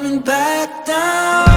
coming back down.